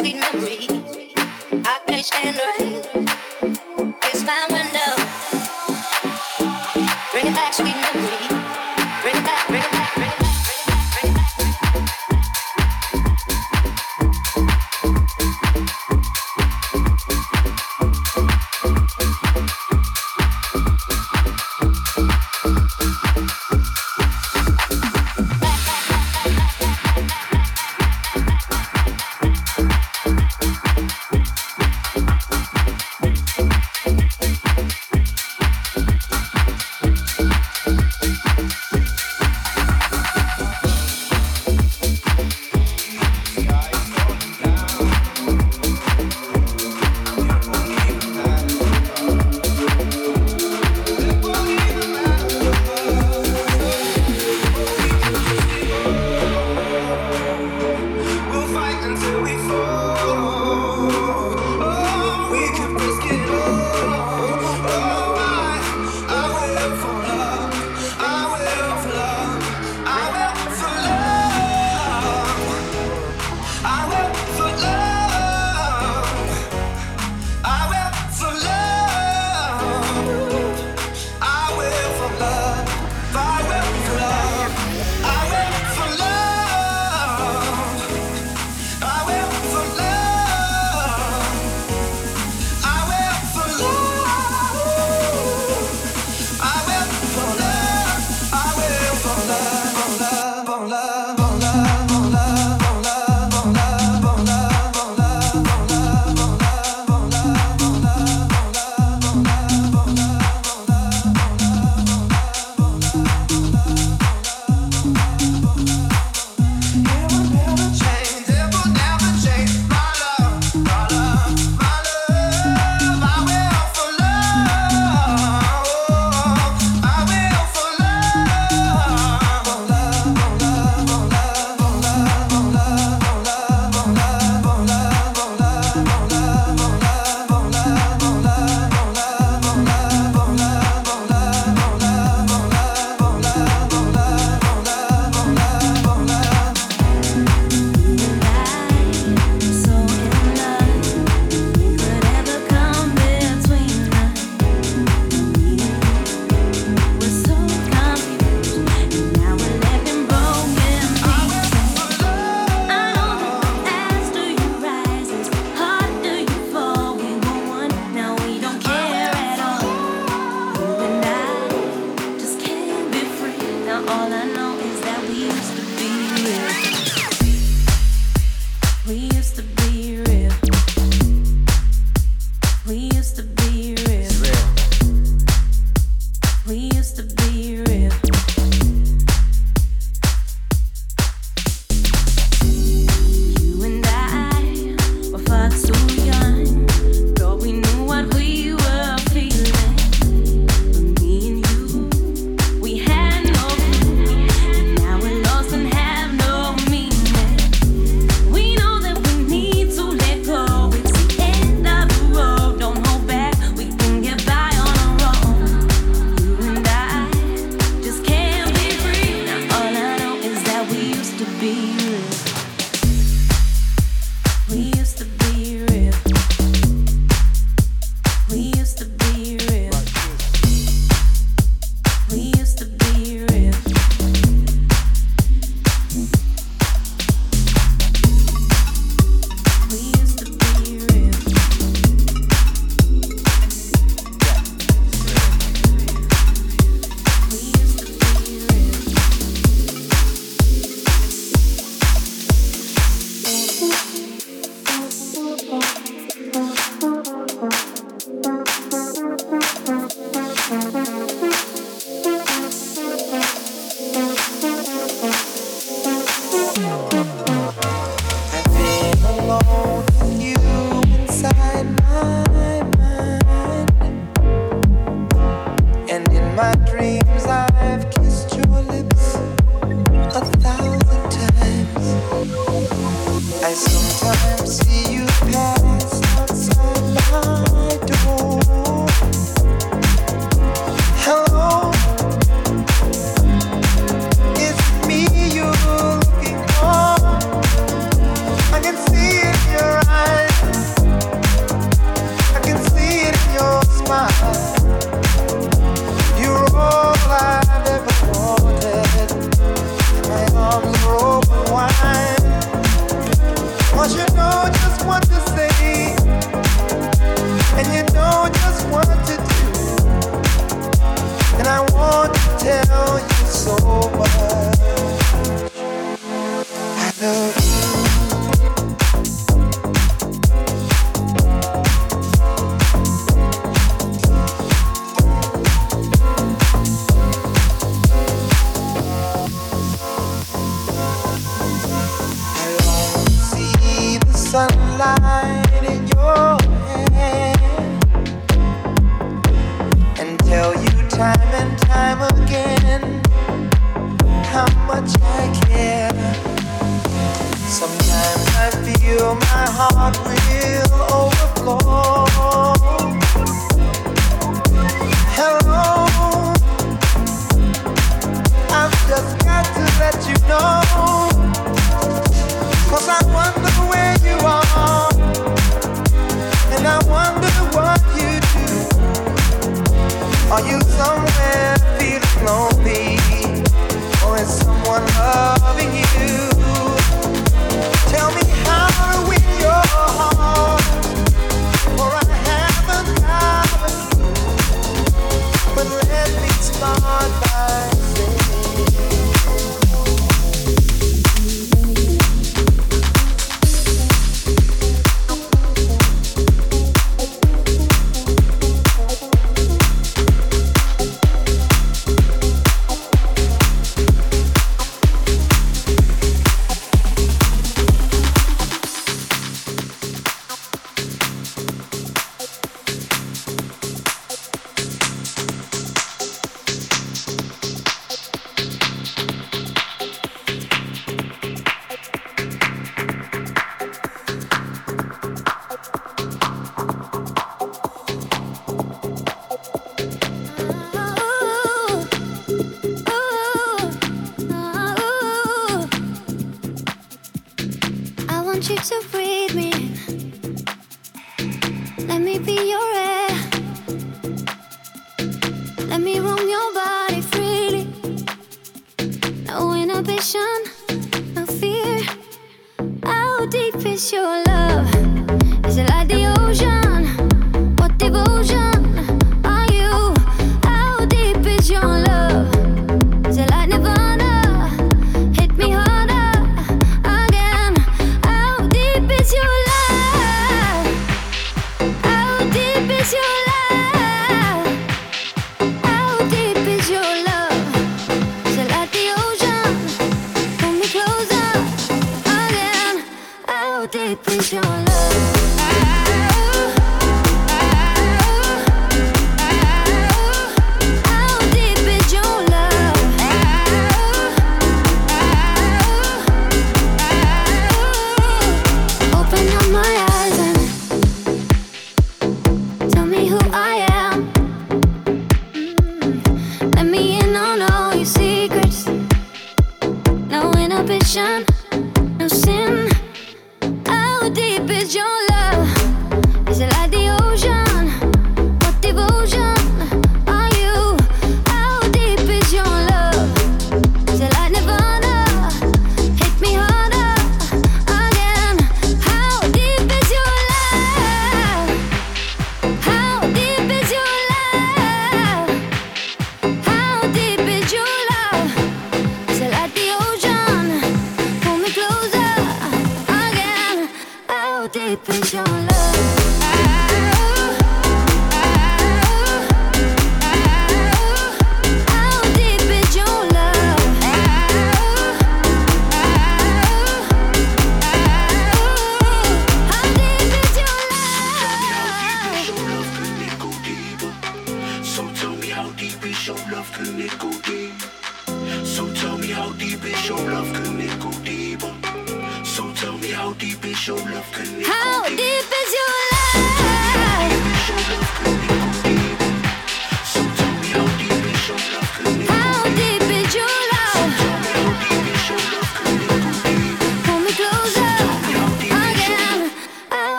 sweet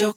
you're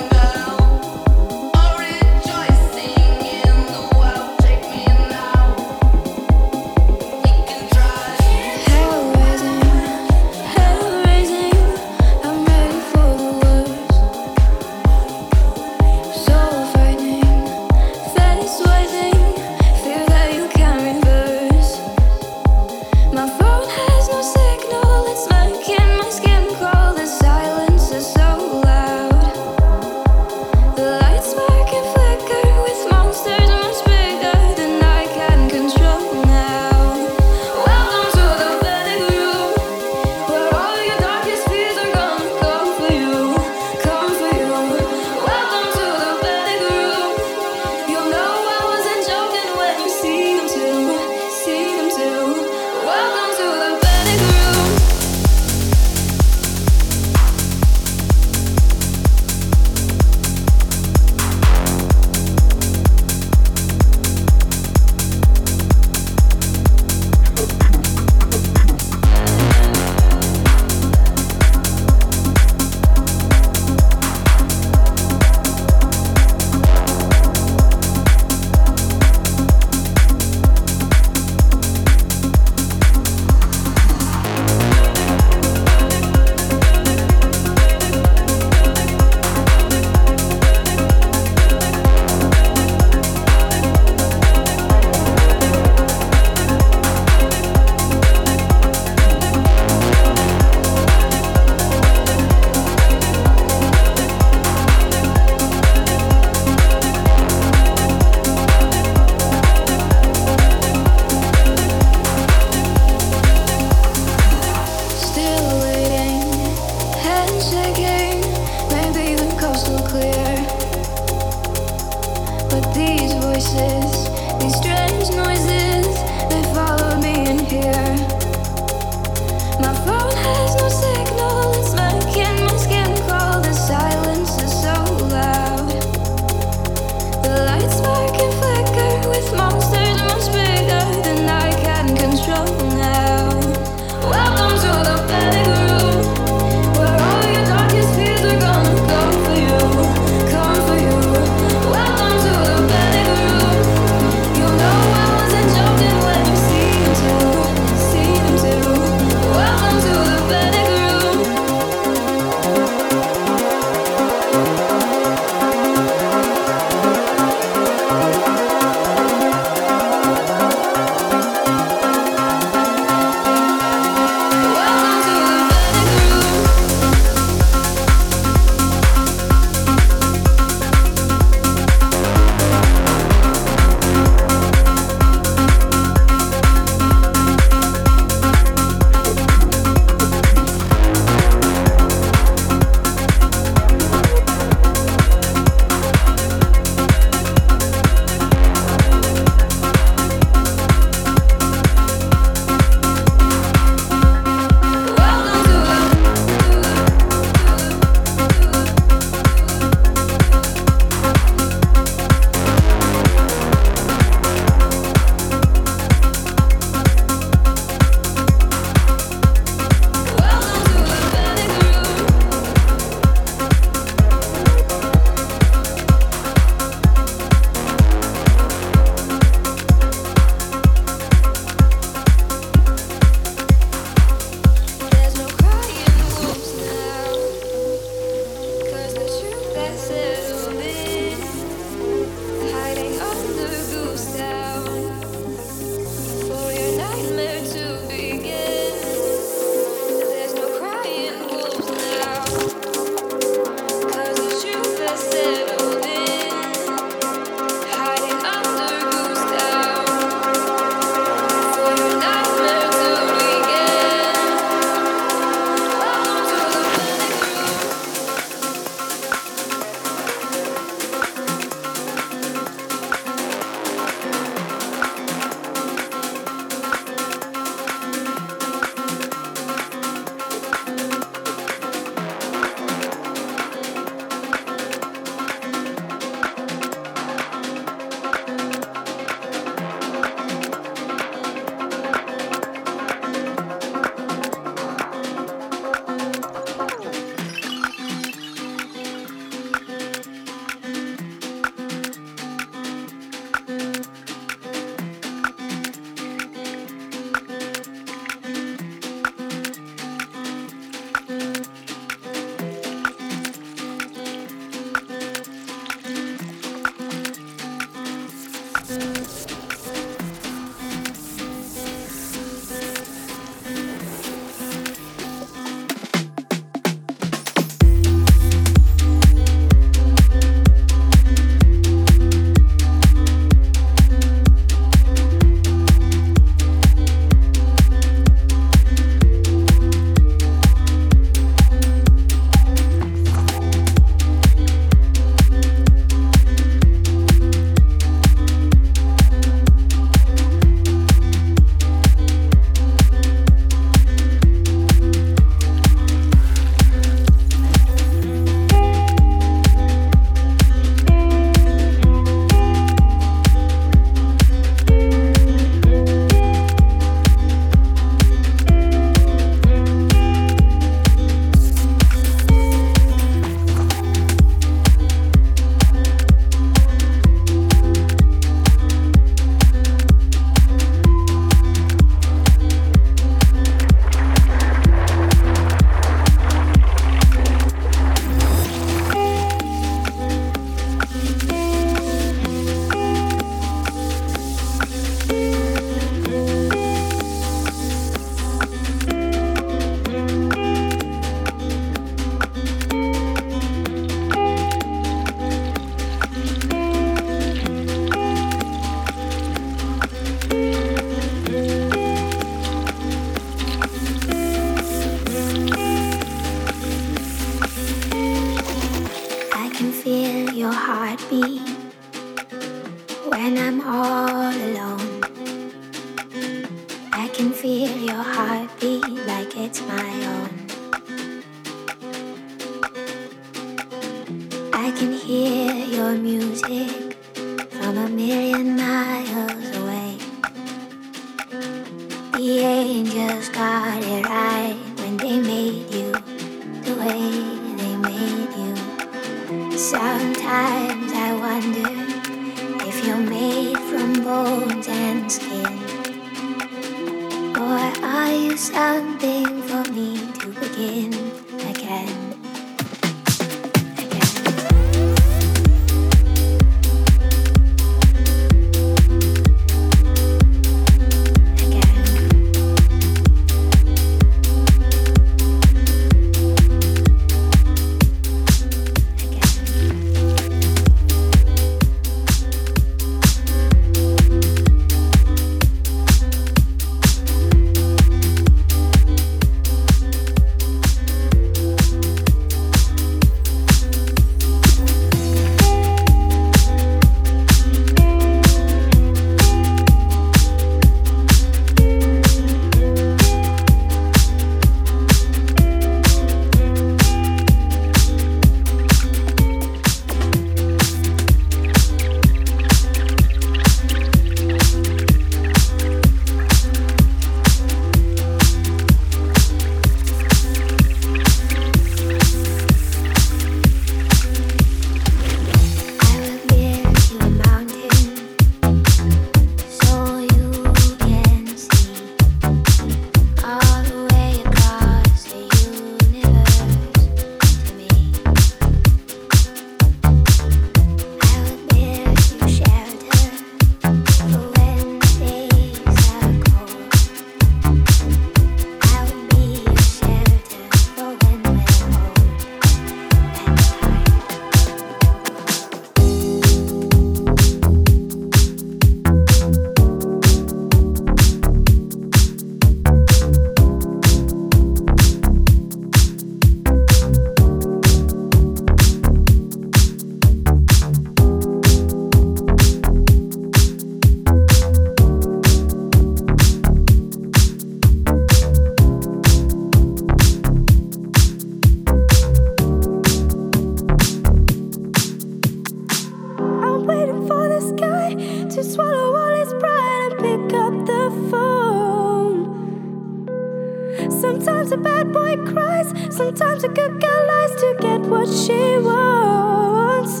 a girl lies to get what she wants.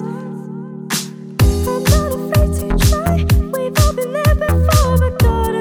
I'm not afraid to try. We've all been there before, but gotta.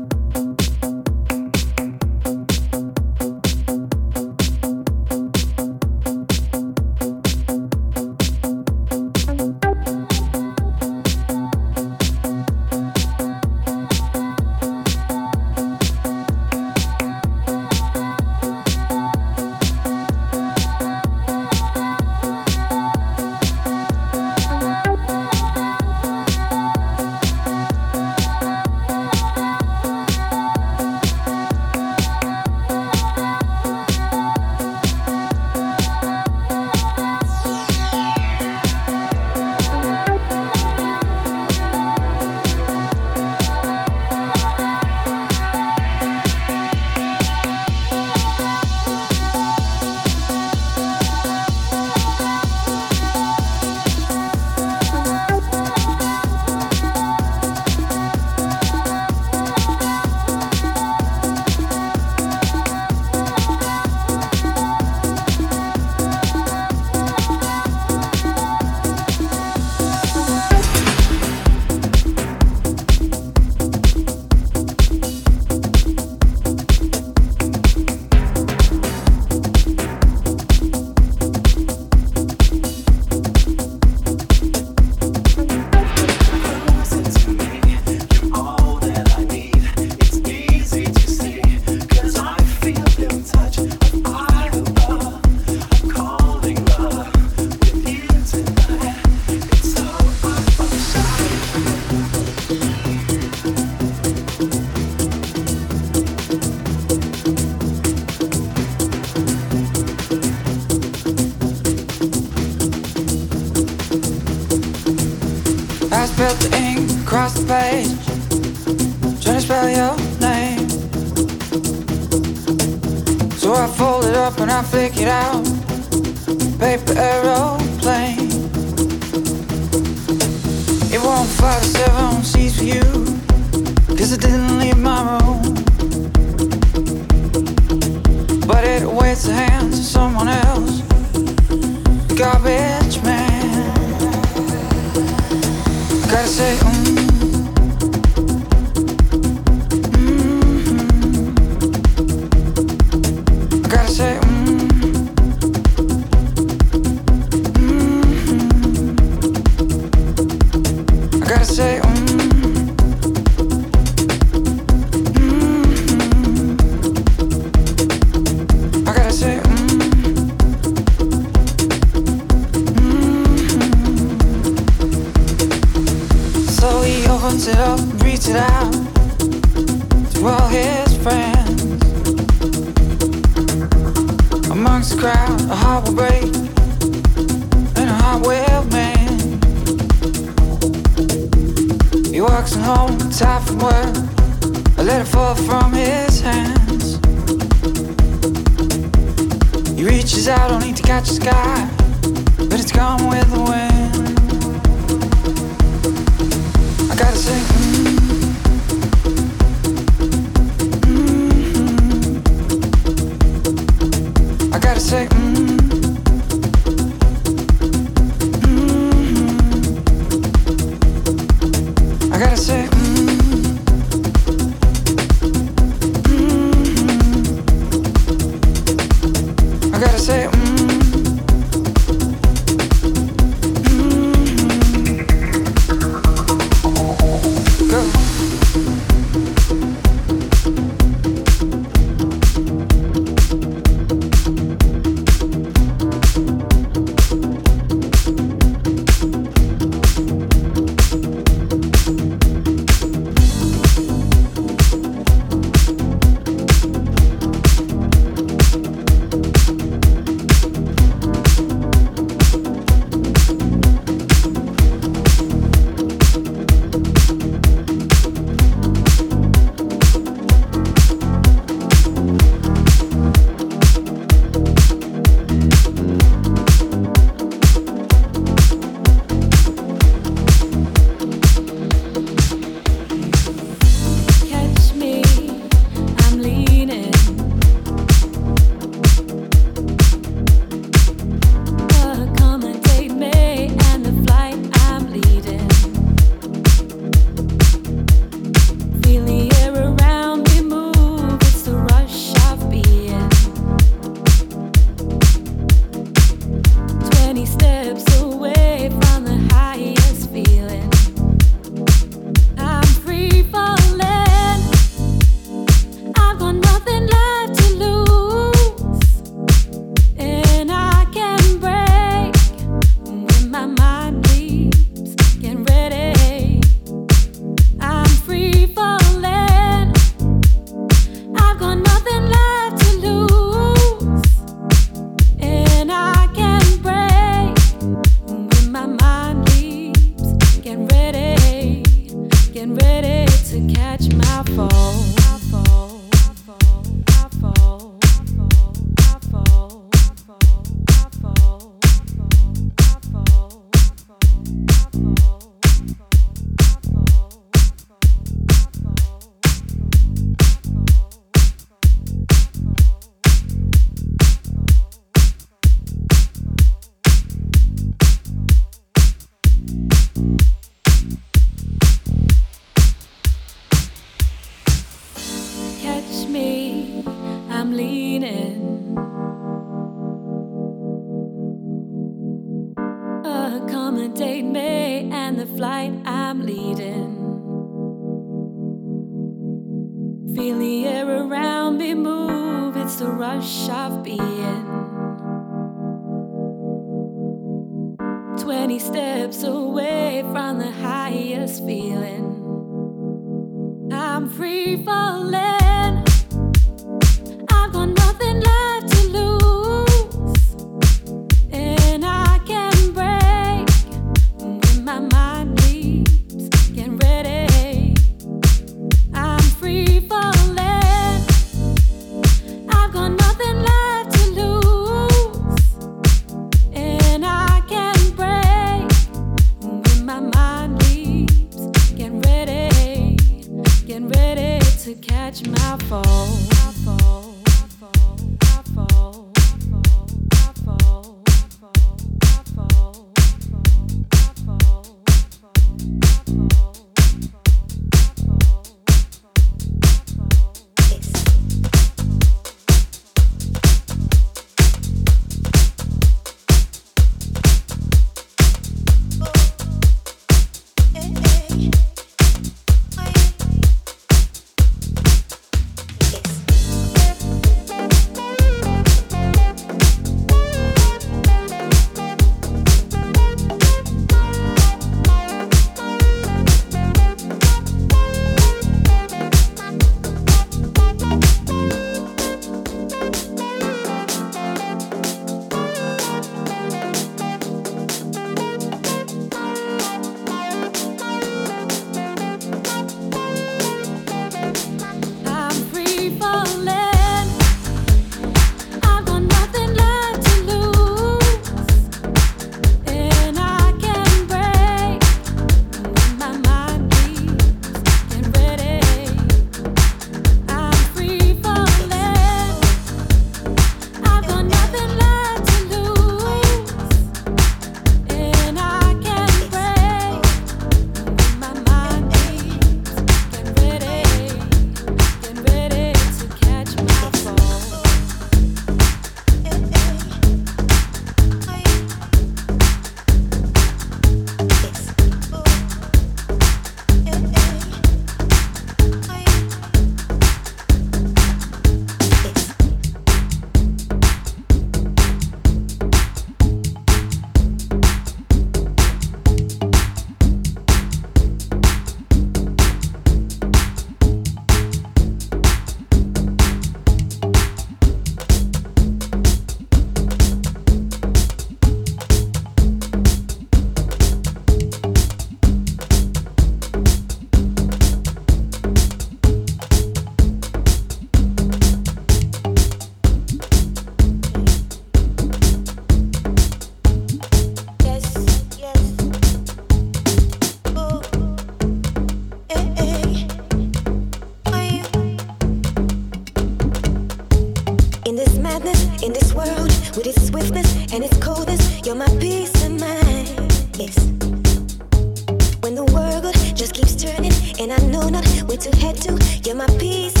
To head to, you're my peace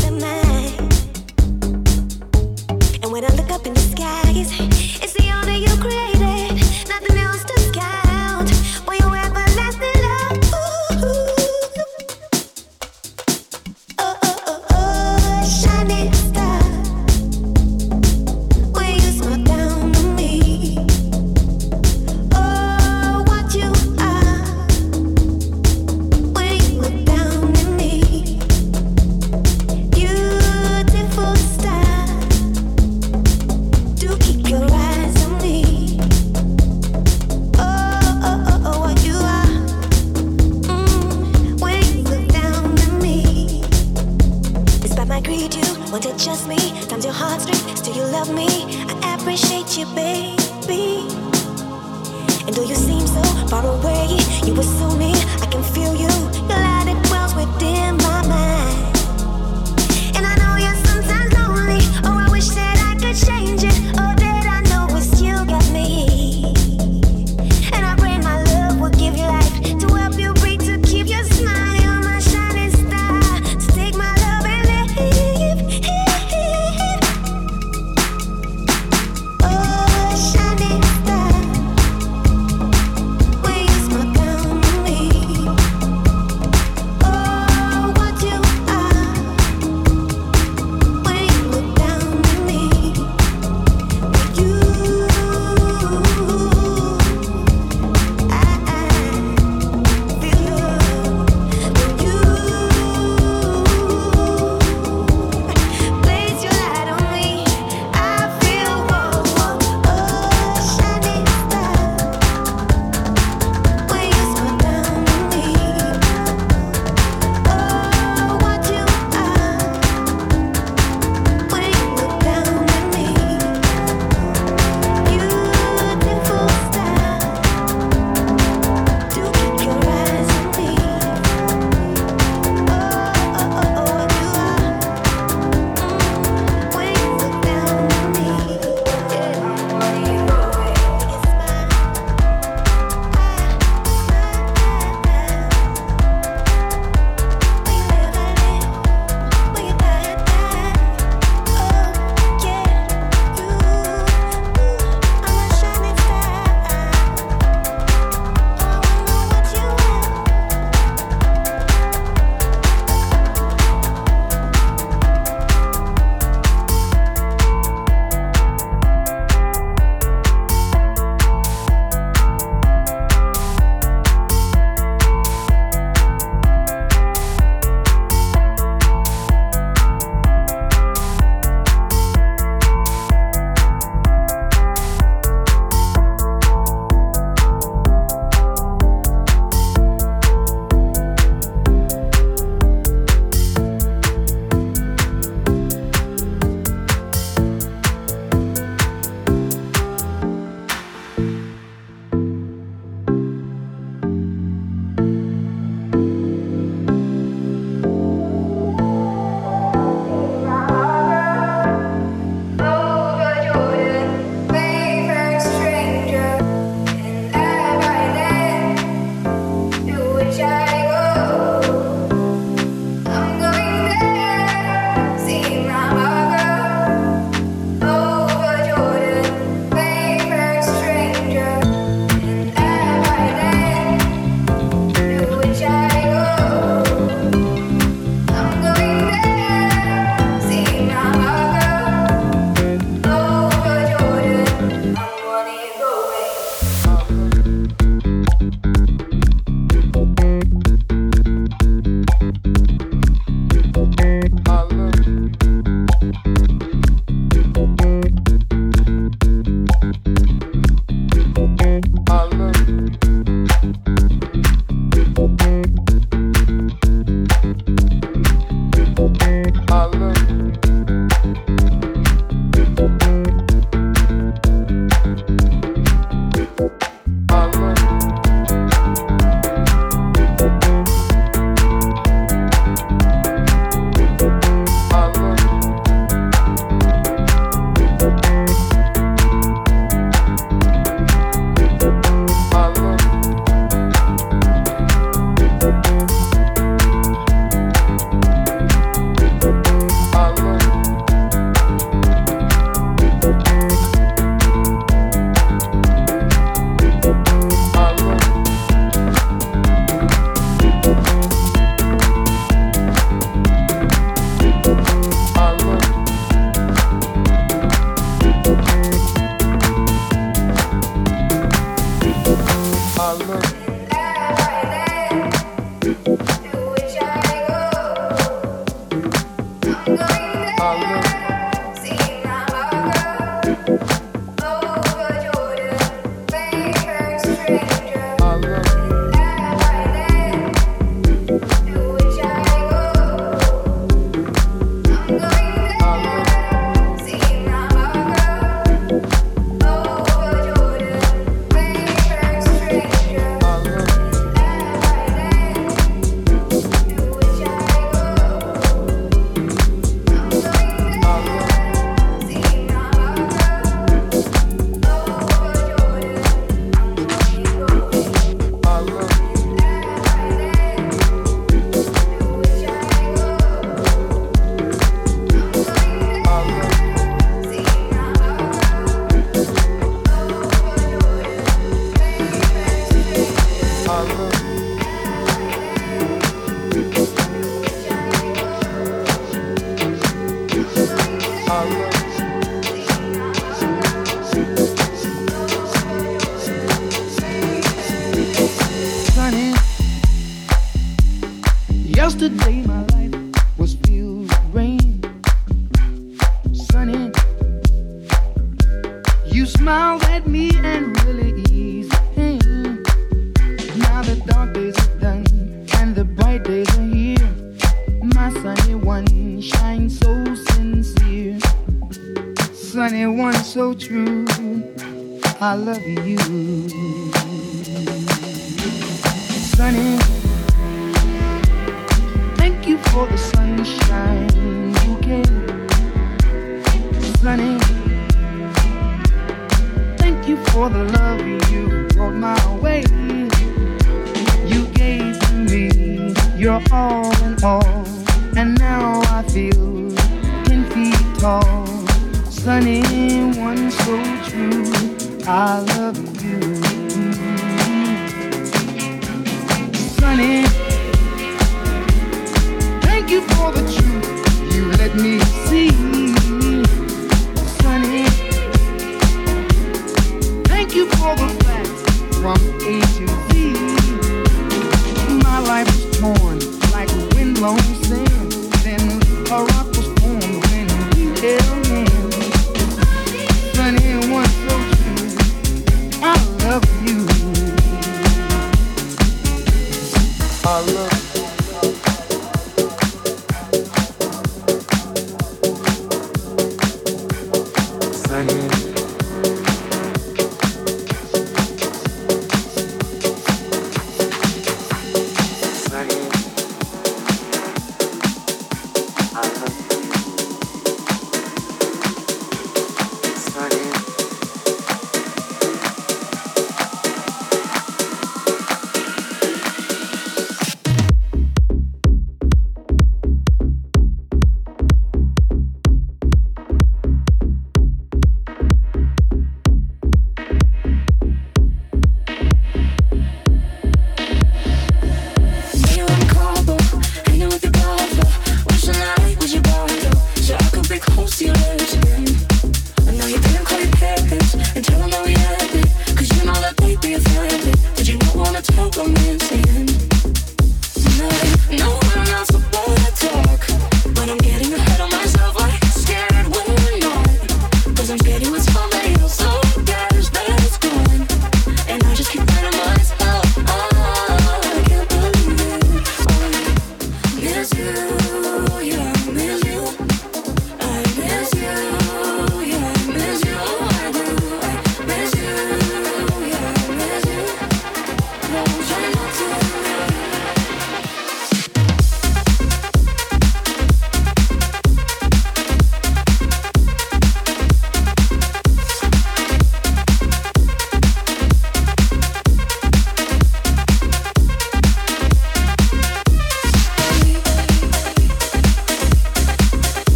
summer.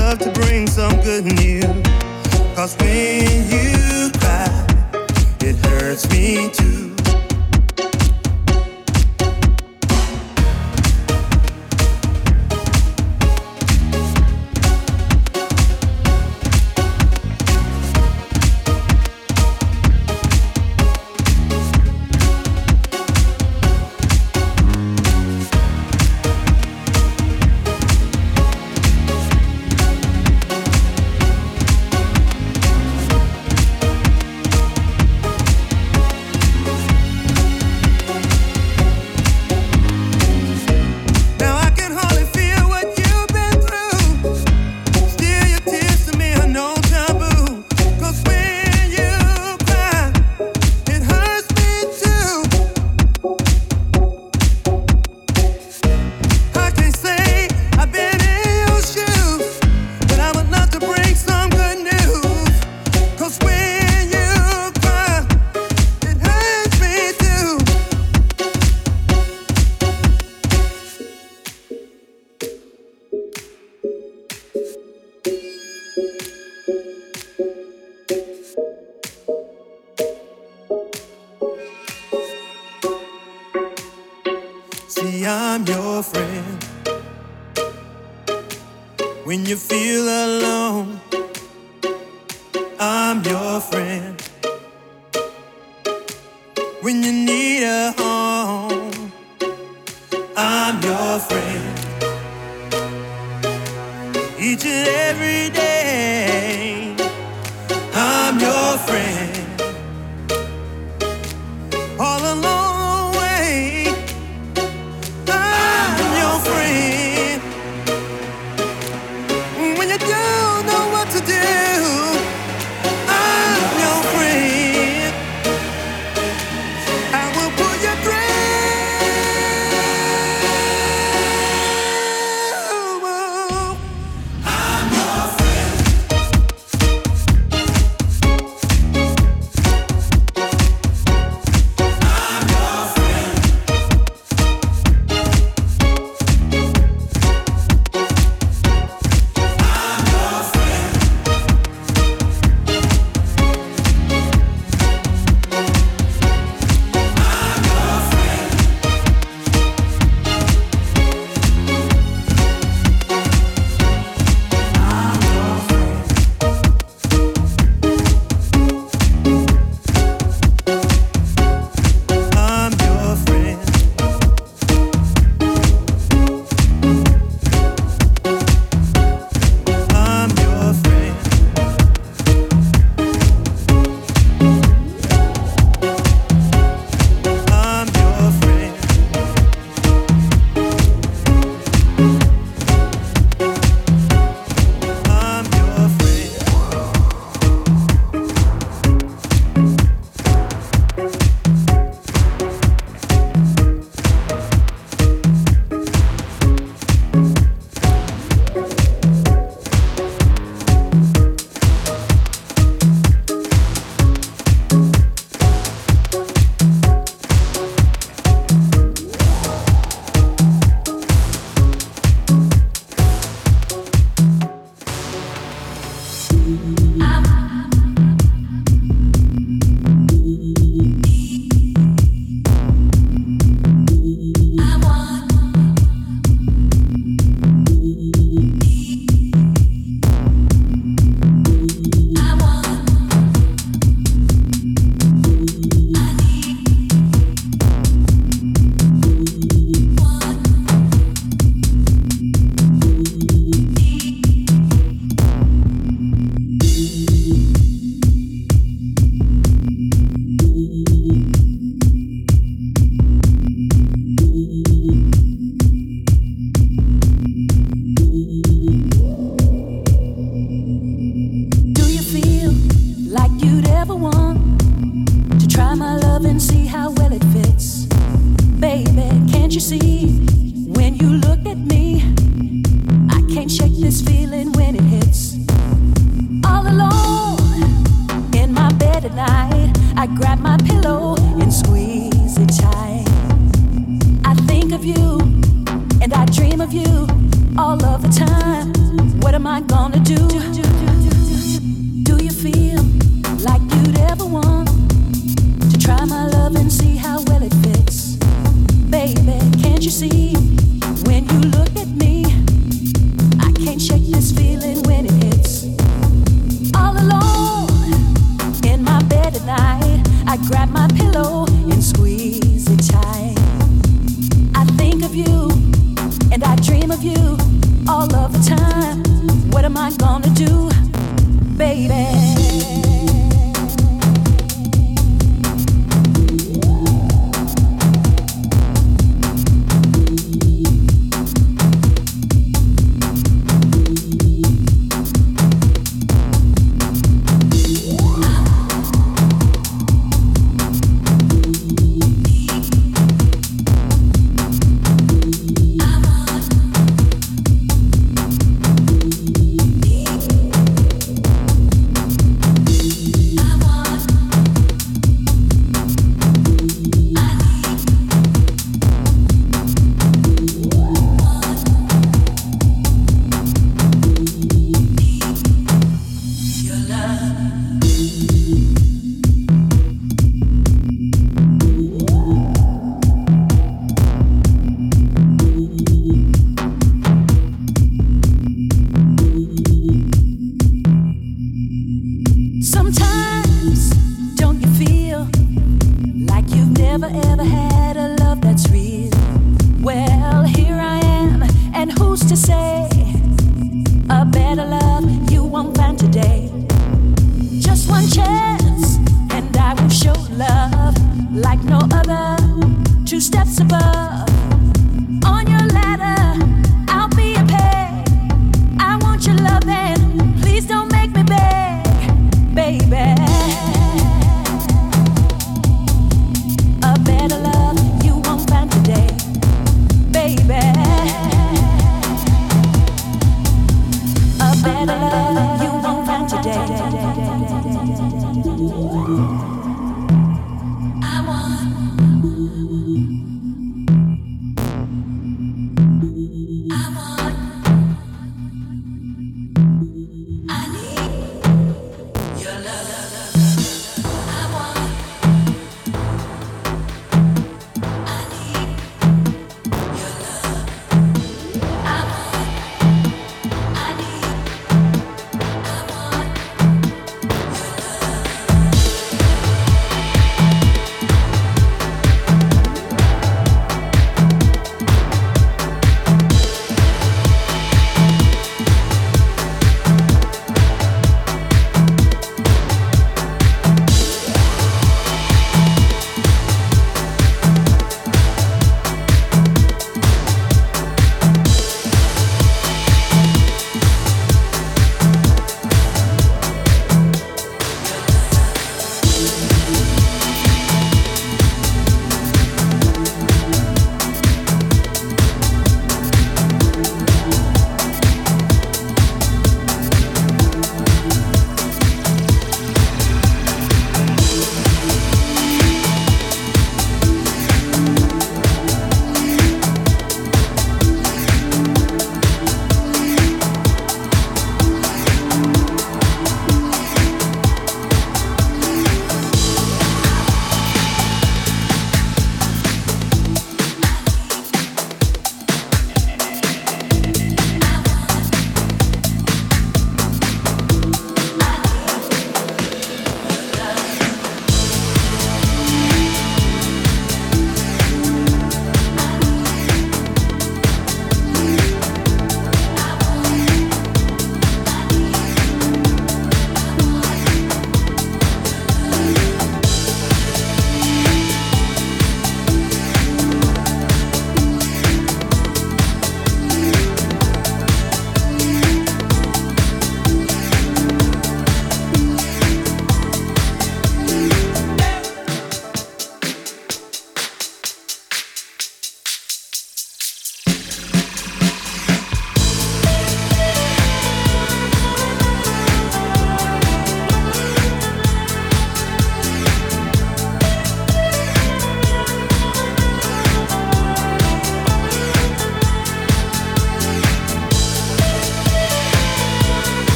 love to bring some good news. Cause when you cry, it hurts me too.